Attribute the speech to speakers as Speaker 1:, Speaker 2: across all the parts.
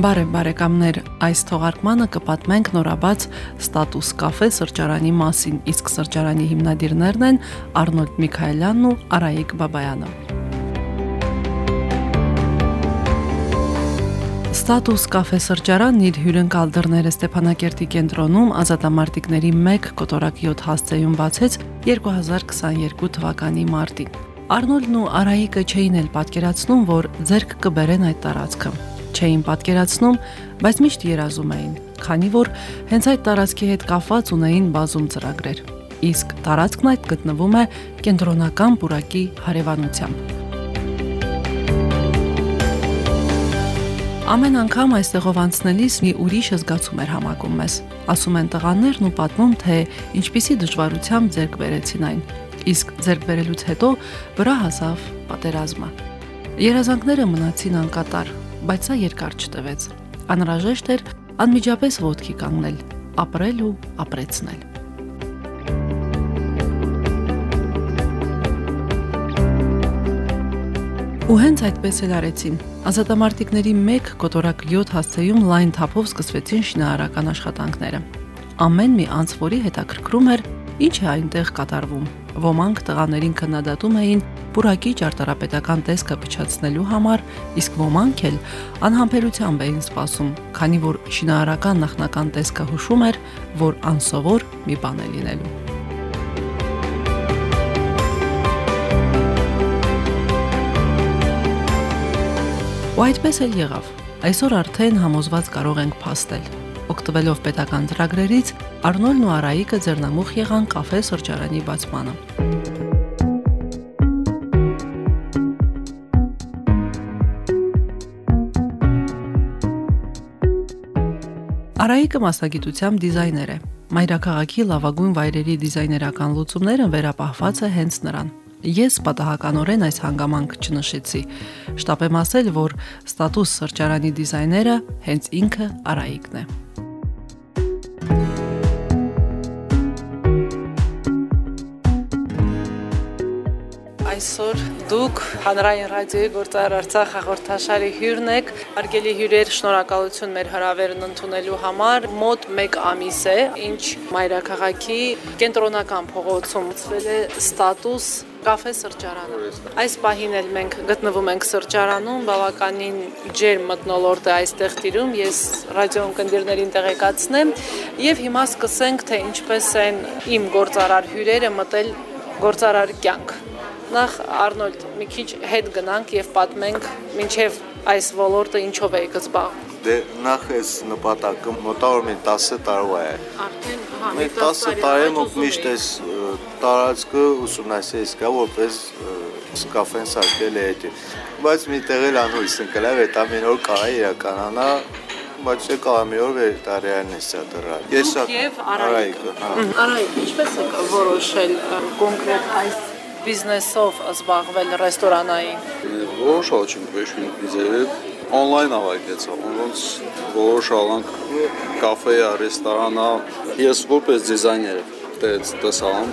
Speaker 1: Բարև բարեկամներ, այս թողարկմանը կպատմենք նորաբաց ստատուս կաֆե սրճարանի մասին, իսկ սրճարանի հիմնադիրներն են Արնոլդ Միքայելյանն ու Արայիկ Բաբայանը։ Ստատուս կաֆե սրճարանն իր հյուրընկալ դռները Ստեփանակերտի կենտրոնում ազատամարտիկների 1 կոտորակ 7 հասցեում բացեց 2022 թվականի մարտին։ Արնոլդն ու Արայիկը չէին էլ պատկերացնում, որ ձերք կբերեն այդ տարածքը չէին պատկերացնում, բայց միշտ երազում էին, քանի որ հենց այդ տարածքի հետ կապված ունեին բազում ծրագրեր։ Իսկ տարածքն այդ գտնվում է կենտրոնական բուրակի հարևանությամբ։ Ամեն անգամ այստեղով անցնելիս մի ուրիշ զգացում էր համակում մեզ։ Ասում են տղաներն ու պատմում, թե ինչպիսի դժվարությամբ ձերկ բերեցին այն։ Իսկ ձերկ բերելուց հետո վրա հասավ պատերազմը։ Երազանքները մնացին անկատար, բայց սա երկար չտևեց։ Անհրաժեշտ էր անմիջապես ոտքի կանգնել, ապրել ու ապրեցնել։ Ու հենց այդպես էլ արեցին։ Ազատամարտիկների 1 կոտորակ 7 հասցեում լայն թափով սկսվեցին շինարարական աշխատանքները։ Ամեն մի անց, որի հետաքրքրում էր, ինչ է այնտեղ կատարվում։ Ոմանք տղաներին քննադատում էին բուրակի ճարտարապետական տեսքը փչացնելու համար, իսկ ոմանք էլ անհամբերությամբ էին սպասում, քանի որ շինարարական նախնական տեսքը հուշում էր, որ անսովոր մի բան է լինելու։ Ու այդպես էլ եղավ։ Այսօր արդեն համոզված կարող ենք փաստել օգտվելով պետական ծրագրերից Արնոլն ու Արայիկը ձեռնամուխ եղան կաֆե սրճարանի բացմանը։ Արայիկը մասնագիտությամբ դիզայներ է։ Մայրաքաղաքի լավագույն վայրերի դիզայներական լուծումները վերապահված է հենց նրան։ Ես պատահականորեն այս հանգամանք չնշեցի։ Շտապ եմ ասել, որ ստատուս սրճարանի դիզայները հենց ինքը Արայիկն է։ այսօր դուք հանրային ռադիոյի գործար Արցախ հաղորդաշարի հյուրն եք։ Արգելի հյուրեր, շնորհակալություն մեր հրավերն ընդունելու համար։ Մոտ 1 ամիս է, ինչ Մայրաքաղաքի կենտրոնական փողոցում ծվել է ստատուս կաֆե սրճարանը։ Այս պահին էլ մենք գտնվում ենք սրճարանում, բավականին ջեր մտնոլորտ է այստեղ տիրում, ես ռադիո ընկերներին տեղեկացնեմ եւ հիմա սկսենք թե ինչպես են իմ գործարար հյուրերը մտել գործարար կյանք նախ Արնոլդ մի քիչ հետ գնանք եւ պատմենք ինչեւ այս ոլորտը ինչով է զբաղվում։
Speaker 2: Դե նախ էս նպատակը մոտավոր մի 10 տարվա է։
Speaker 1: Արդեն հա,
Speaker 2: մի 10 տարի միշտ էս տարածքը ուսումնասիրես կա որպես կաֆեն սարքել է դա։ Բայց մի տեղ էլ անհույս ընկել է, այդ ամեն օր կարա իրականանա բայց եկա մի օր վեր դա ռեալնեստ է դրա։
Speaker 1: Ես եւ Արայիկը։ Արայիկ, ինչպես եք որոշել կոնկրետ այս բիզնեսով զբաղվել ռեստորանային։
Speaker 3: Որոշ աչին պեշին ձերը on-line ավակեցա, ոնց որոշ ալանք կաֆեյա, ռեստորանա, ես որպես դիզայներ տես տեսամ,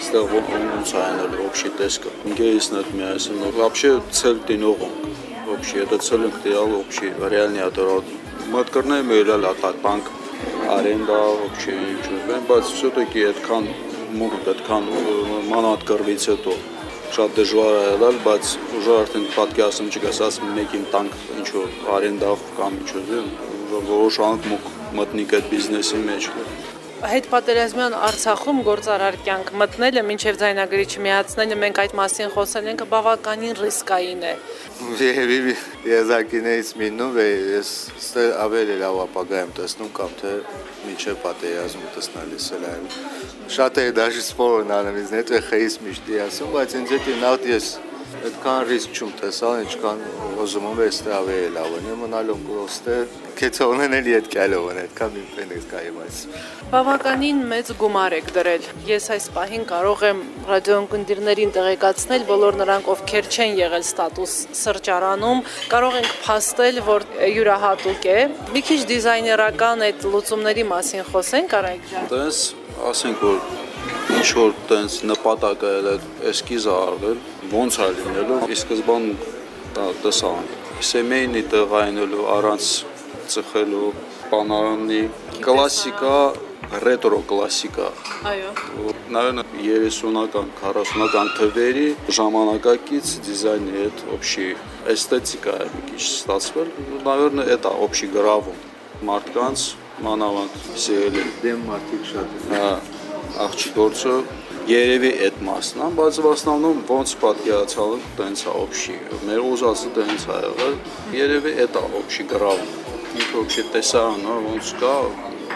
Speaker 3: ստեղ ոնց այնել вообще տեսքը։ Ինքերս նա մի այսն вообще цел դինողում։ Вообще это цел ընկտիալ вообще реальный атород։ Մտքրնեմ էլ լա տակ բանկ արենդա вообще ինչ-որ, բայց всё-таки այդքան մուտ այդքան մանատ կրվից հետո շատ դժվար է եղել, բայց ուժը արդեն պատկերացում չգասած մեկին տանք ինչ որ արենդավ կամ ինչ որ որոշ անք մտնիկ այդ բիզնեսի մեջ
Speaker 1: հետպատերազմյան Արցախում գործարար կյանք մտնելը մինչև ձայնագրիչ միացնելը մենք այդ մասին խոսել ենք բավականին ռիսկային է։
Speaker 2: Եհևի եզակիներից միննում է ես ստե ավելի լավ ապագա եմ տեսնում կամ թե մինչև պատերազմ տեսնալիս էլ այն։ Շատ է դաժի սպորն անելիս, նետ է խեյս միշտի ասում, բայց ինձ հետ նախ ես այդքան ռիսկ չում տեսալ, ինչքան ուզում եմ էստավի լավ ունի, մնալու կոստը քեթոնեն էլի այդ կալովն այդքան մի պեն է կայմաս։
Speaker 1: Բավականին մեծ գումար եք դրել։ Ես այս պահին կարող եմ ռադիոընկերներին տեղեկացնել, բոլոր նրանք, ովքեր չեն եղել ստատուս սրճարանում, կարող ենք փաստել, որ յուրահատուկ է։ Մի քիչ դիզայներական այդ լուծումների մասին խոսենք, Արայք ջան։
Speaker 3: Տես, ասենք որ ինչ որ տենց նպատակը էլ էսկիզը արվել, ոնց է լինելու, ի սկզբան դա տեսան։ Սեմեյնի տեղայինելու առանց ծխելու բանարանի կլասիկա ռետրո կլասիկա
Speaker 1: Այո։
Speaker 3: Наверное, 30-ական, 40-ական թվերի ժամանակակից դիզայնի հետ общий էսթետիկա է մի քիչ ստացվել։ Наверное, это общий գրավում մարդկանց մանավանդ սիրելի
Speaker 2: Դեմ մարդիկ շատ են։
Speaker 3: հա աղջիկորցը երևի այդ մասն է, բայց в основном ոնց պատկերացալ տենց է общий։ Մեր ուզածը տենց է եղել։ Երևի այդ է общий գրավում։ Ինչ общий տեսարանը ոնց կա,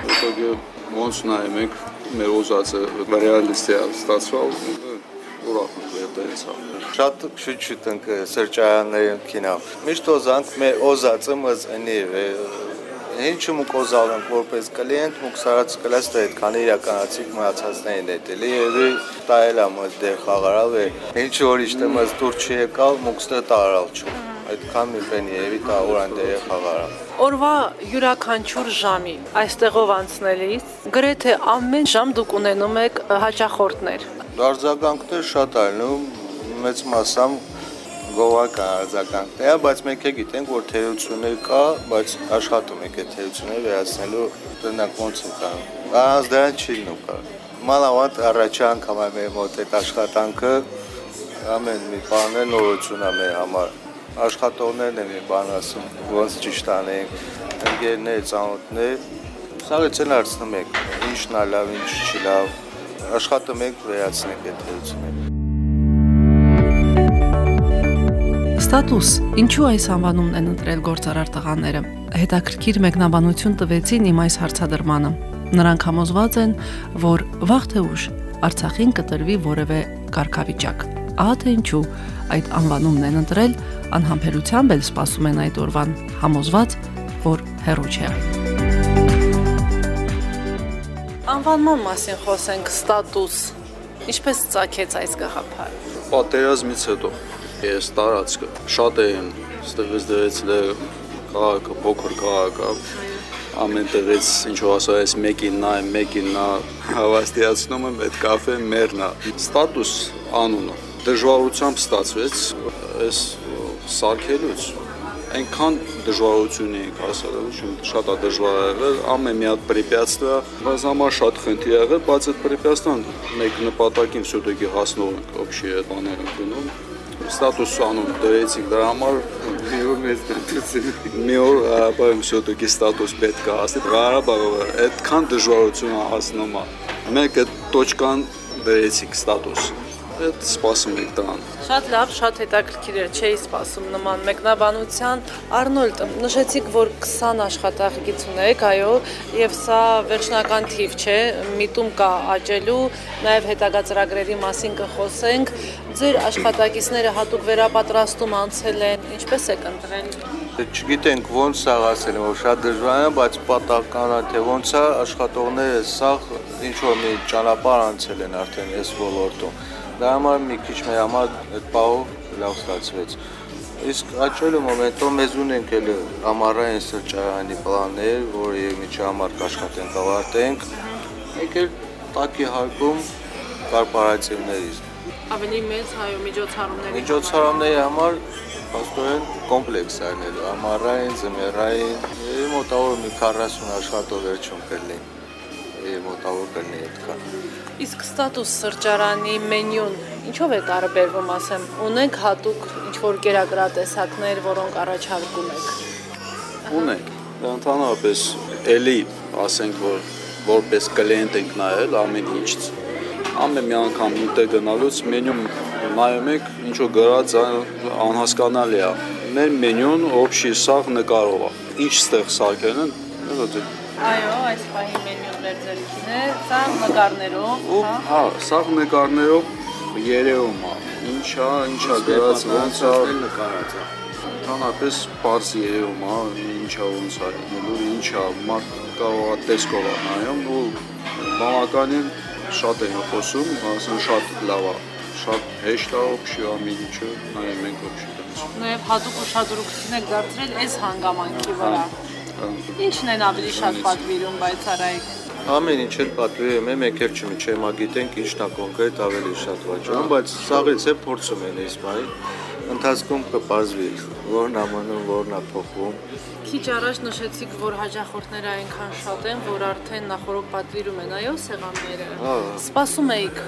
Speaker 3: итоге ոնց նայում ենք մեր ուզածը ռեալիստիա ստացվալ ուրախ ենք տենց է։
Speaker 2: Շատ շուտ-շուտ ենք սրճարաններում կինա։ Միշտ օզանք մեր օզածը մզ ընի Ինչու մուկ օզալ ենք որպես կլիենտ, մուկ սարած կլաս դա այդքան իրականացիկ մնացածներին հետ էլի եւ տայելա մոտ դեր խաղարալ է։ Ինչ որ իշտե մզ դուր չի եկալ, մուկ ստե տարալ չու։ Այդքան մի բենի եւի տա օրան դեր խաղարալ։
Speaker 1: Օրվա յուրաքանչյուր ժամի այստեղով անցնելիս գրեթե ամեն ժամ դուք ունենում եք հաճախորդներ։
Speaker 2: Արձագանքներ շատ այլնում մեծ մասամ գովական արձագանքներ, բայց մենք է գիտենք, որ թերություններ կա, բայց աշխատում ենք այդ թերությունները վերացնելու տնակ ոնց են կարող։ Առանց դրան չի լինում կարող։ Մանավանդ առաջի անգամ է մեր մոտ այդ աշխատանքը ամեն մի բանը նորություն է մեր համար։ Աշխատողներն են մի բան ասում, ոնց ճիշտ անենք, ընկերներ, ծանոթներ, սա էլ հարցնում եք, ինչն է լավ, ինչ չի լավ, աշխատում ենք վերացնենք այդ թերությունները։
Speaker 1: Ստատուս, ինչու այս անվանումն են ընտրել գործարար տղաները։ Հետաքրքիր մեկնաբանություն տվեցին իմ այս հարցադրմանը։ Նրանք համոզված են, որ վաղ թե ուշ Արցախին կտրվի որևէ կարգավիճակ։ Ահա թե ինչու այդ անվանումն են ընտրել, անհամբերությամբ էլ սպասում են այդ օրվան, համոզված, որ հերո չէ։ Անվանման մասին խոսենք ստատուս։ Ինչպես ծագեց այս գաղափարը։
Speaker 3: Պատերազմից հետո Ես տարածքը շատ եմ ստեղից դրեցել քաղաքը, փոքր քաղաքը, ամեն տեղից ինչ որ ասա այս մեկին նա է, մեկին նա հավաստիացնում եմ այդ կաֆեն մերնա։ Ստատուս անունը դժվարությամբ ստացվեց այս սարքելուց։ Այնքան դժվարություն էինք հասարել, ուշում շատ է դժվար եղել, ամեն մի հատ պրեպյաստա, բայց համար շատ խնդիր եղել, բայց այդ պրեպյաստան մեկ նպատակին все-таки հասնող ենք, вообще բաներ ենք գնում ստատուս անուն դրեցինք դրա համար
Speaker 2: մի օր մեծ դրեցին։
Speaker 3: մի օր Ղարաբաղում все-таки ստատուս պետք է ասի Ղարաբաղը այդքան դժվարություն է հասնում մենք այդ տոճկան դրեցինք ստատուս այդ սպասում ենք դրան
Speaker 1: Շատ լավ, շատ հետաքրքիր էր, չէի սպասում նման մեկնաբանության։ Արնոլդ, նշեցիք, որ 20 աշխատակից ունեք, այո, եւ սա վերջնական թիվ չէ, միտում կա աճելու, նաեւ հետագա ծրագրերի մասին կխոսենք։ Ձեր աշխատակիցները հատուկ վերապատրաստում անցել են, ինչպես եք ընտրել։
Speaker 2: Չգիտենք ոնց է ասել, որ շատ դժվար է, բայց պատահական է թե ոնց է աշխատողները սա ինչ որ մի ճանապարհ անցել են արդեն այս ոլորտում։ Դա համար մի քիչ մեր համար այդ պահով լավ ստացվեց։ Իսկ աճելու մոմենտում մեզ ունենք էլ ամառային սրճարանի պլաններ, որը եւ միջի համար կաշխատենք ավարտենք։ էլ տակի հարկում կորպորատիվներից
Speaker 1: Ավելի մեծ հայո միջոցառումների
Speaker 2: միջոցառումների համար փաստորեն կոմպլեքս է լինելու ամառային, ձմեռային, եւ մոտավոր մի 40 աշխատող վերջում կլինի մոտավոր կլինի այդքան։
Speaker 1: Իսկ ստատուս սրճարանի մենյուն ինչով է տարբերվում, ասեմ, ունենք հատուկ ինչ-որ կերակրատեսակներ, որոնք առաջարկում եք։
Speaker 3: Ունենք։ Դա ընդհանրապես էլի ասենք որ որպես կլիենտ ենք նայել ամեն ինչից։ Ամեն մի անգամ ուտել գնալուց մենյուն նայում եք, ինչ որ գրած անհասկանալի է։ Մեր մենյուն օբշի սաղ նկարով է։ Ինչ ստեղ սարքել են, դա
Speaker 1: Այո, այս պահին է, սա նկարներով,
Speaker 3: ու հա սաղ նկարներով երևում է։ Ինչա, ինչա գրած ոնց է
Speaker 2: նկարած
Speaker 3: Ընդհանրապես բարձ երևում է, ինչա ոնց է լինելու, ինչա մարդ կարող է տեսքով նայում ու բավականին շատ են խոսում, ասեն շատ լավ է, շատ հեշտ է օբշի ամեն ինչը, նայում ենք օբշի դից։
Speaker 1: Նաև հատուկ ուշադրություն եք դարձրել այս հանգամանքի վրա։ Ինչն են ավելի շատ պատվիրում բայց արայք։
Speaker 2: Ամեն ինչ էլ պատվիրում է, մեկ էլ չեմ գիտենք ինչն է կոնկրետ ավելի շատ վաճառում, բայց սաղից է փորձում են այս բայ ընթացքում կպարզվի որն է մնում, որն է փոխվում։
Speaker 1: Քիչ առաջ նշեցիք, որ հաջախորդները այնքան շատ են, որ արդեն նախորդ պատվիրում են, այո, սեղանները։
Speaker 2: Հա։
Speaker 1: Սպասում էիք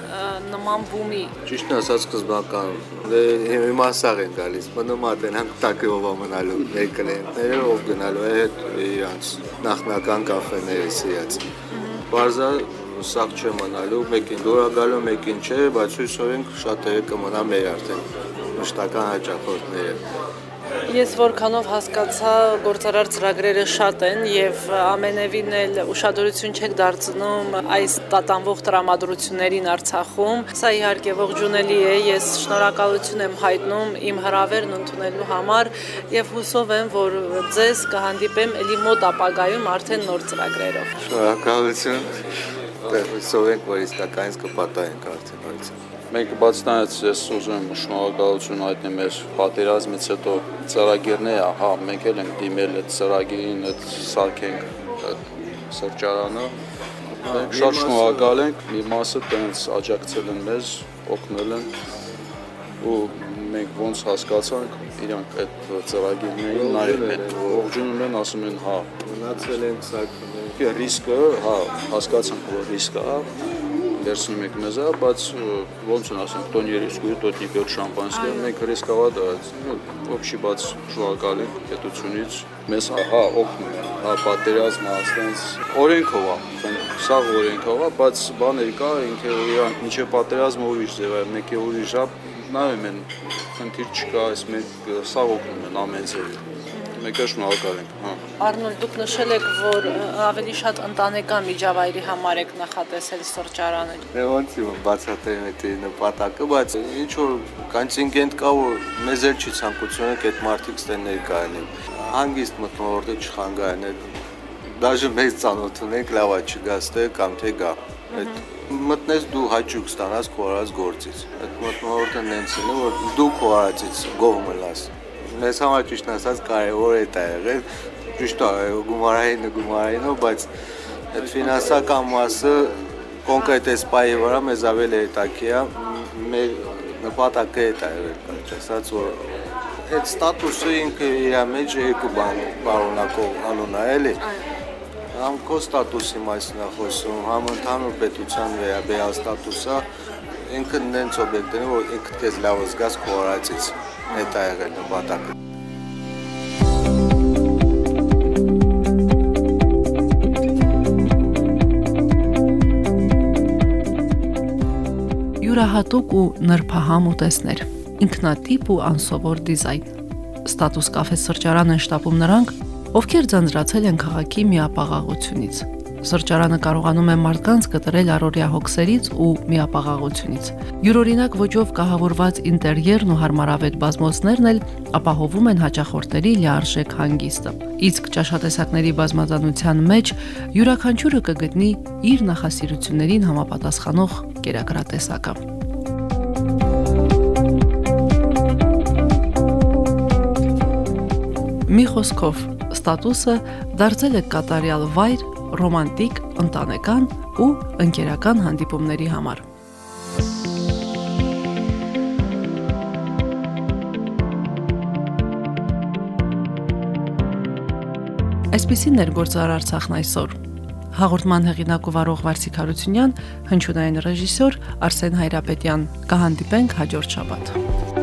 Speaker 1: նման բումի։
Speaker 2: Ճիշտն ասած սկզբական դե հիմա սաղ են գալիս, մնում է տենանք տակով մնալու մեր կլիենտները, ով գնալու է հետ իրանց նախնական կաֆեների սիրած։ Բարձա սաղ չէ մնալու, մեկին դուր գալու, մեկին չէ, բայց հույսով ենք շատերը կմնա մեր արդեն մշտական հաճախորդները։
Speaker 1: Ես որքանով հասկացա, գործարար ծրագրերը շատ են եւ ամենևին էլ ուշադրություն չեք դարձնում այս տատանվող տրամադրություններին Արցախում։ Սա իհարկե ողջունելի է։ Ես շնորհակալություն եմ հայտնում իմ հրավերն ընդունելու համար եւ հուսով եմ, որ ձեզ կհանդիպեմ ելի մոտ ապագայում արդեն նոր ծրագրերով։
Speaker 2: Շնորհակալություն։ Դե հույսով ենք, որ իսկականից կպատահենք արդեն այցը։
Speaker 3: Մենք բացնայից ես ուզում եմ շնորհակալություն հայտնել մեր պատերազմից հետո ծրագիրները, հա, մենք էլ ենք դիմել այդ ծրագիրին, այդ սարքենք այդ սրճարանը։ Մենք շատ շնորհակալ ենք, մի մասը տենց աջակցել են մեզ, օգնել են ու մենք ոնց հասկացանք, իրանք այդ ծրագիրներին նայել են, ողջունում են, ասում են, հա,
Speaker 2: Մնացել ենք սարքում։
Speaker 3: ռիսկը, հա, հասկացանք, որ ռիսկ է, վերցնում եք մեզա, բայց ոնց են ասենք տոնյեր 5 տոտնիկ 7 շամպանսկեր, մենք ռիսկավատ ած, ոբշի բաց շնորհակալ ենք պետությունից, մեզ հա օգնում են, հա պատերազմը ասենց օրենքով է, սաղ օրենքով է, բայց բաներ կա, ինքը իրանք միջի պատերազմը ուրիշ ձև է, մեկ է ուրիշ է, նայում են, խնդիր չկա, այս մենք սաղ օգնում են ամեն ձևով մեկը շնորհակալ ենք, հա։
Speaker 1: Արնոլ, դուք նշել եք, որ ավելի շատ ընտանեկան միջավայրի համար եք նախատեսել սրճարանը։
Speaker 2: Դե ոնց իմ բացատրեմ այդ նպատակը, բայց ինչ որ կոնտինգենտ կա, որ մեզ էլ չի ցանկություն եք այդ մարտիկ ստեն ներկայանին։ Հանգիստ մտնորդը չխանգարեն, դաժե մեծ ծանոթ ունենք, լավա չգաս թե կամ թե գա։ Այդ մտնես դու հաճուկ ստանաս քո արած գործից։ Այդ մտնորդը նենց է, որ դու քո արածից գոհ մնաս մեզ համար ճիշտ ասած կարևոր է դա եղել ճիշտ է գումարային գումարային բայց այդ ֆինանսական մասը կոնկրետ այս պայի վրա մեզ ավելի հետաքրքիր է մեր նպատակը է դա եղել ասած որ այդ ստատուսը ինքը իր մեջ երկու բան բարոնակող անուն է էլի համ քո ստատուսի մասին է խոսում, համ ընդհանուր պետության վերաբերյալ ստատուսը ինքը նենց օբյեկտն է, որ ինքդ քեզ լավ զգաս քո արածից։ Այդ է եղել նպատակը։
Speaker 1: յուրահատուկ ու նրբահամ ուտեսներ, ինքնատիպ ու անսովոր դիզայն։ Ստատուս կաֆե սրճարան են շտապում նրանք, ովքեր ձանձրացել են քաղաքի միապաղաղությունից։ Սրճարանը կարողանում է մարդկանց կտրել առօրյա հոգսերից ու միապաղաղությունից։ Յուրօրինակ ոճով կահավորված ինտերիերն ու հարմարավետ բազմոցներն էլ ապահովում են հաճախորդների լիարժեք հանգիստը։ Իսկ ճաշատեսակների բազմազանության մեջ յուրաքանչյուրը կգտնի իր նախասիրություններին համապատասխանող կերակրատեսակը։ Մի խոսքով, ստատուսը դարձել է կատարյալ վայր ռոմանտիկ, ընտանեկան ու ընկերական հանդիպումների համար։ Այսպեսին ներգործար Արցախն այսօր։ Հաղորդման հեղինակ ու վարող Վարսիկ Հարությունյան, հնչյունային ռեժիսոր Արսեն Հայրապետյան։ Կհանդիպենք հաջորդ շաբաթ։